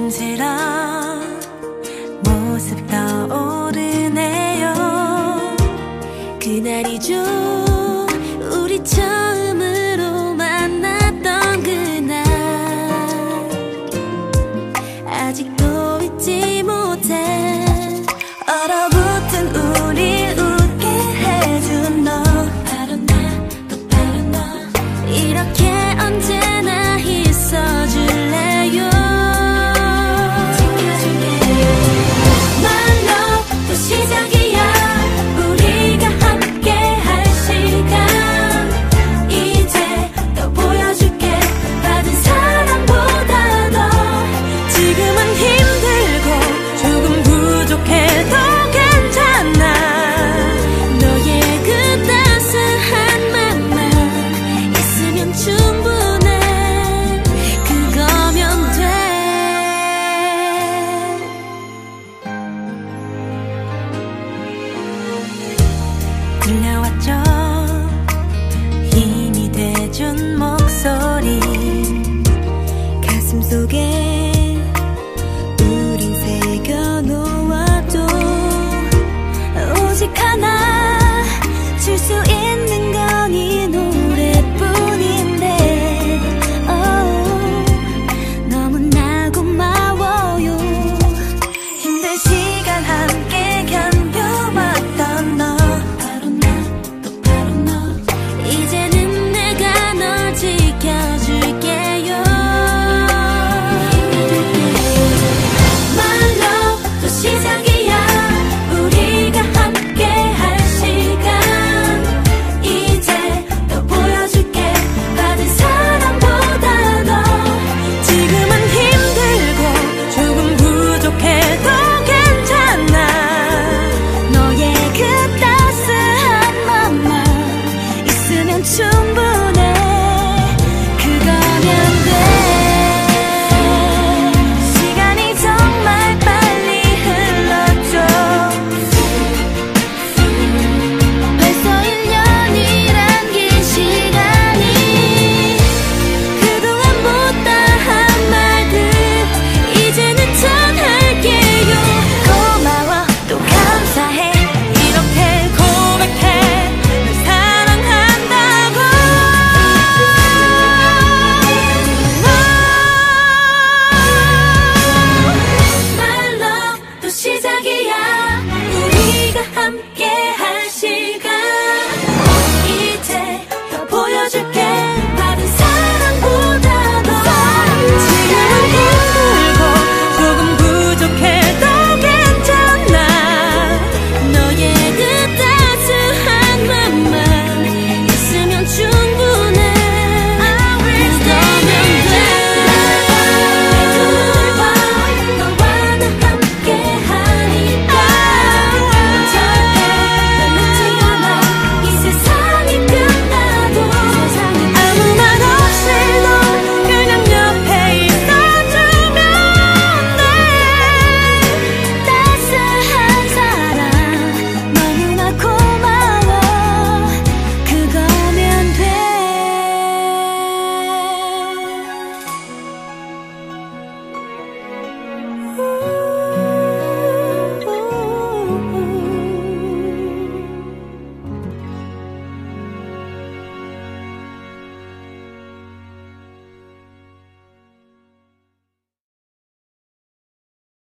조심스러운 모습 떠오르네요. 그날이죠 우리 처음으로 만났던 그날. 아직도 충분해. 그거면 돼. 들려왔죠? 힘이 돼준 목소리. 가슴 속에 우린 새겨놓아도 오직 하나. September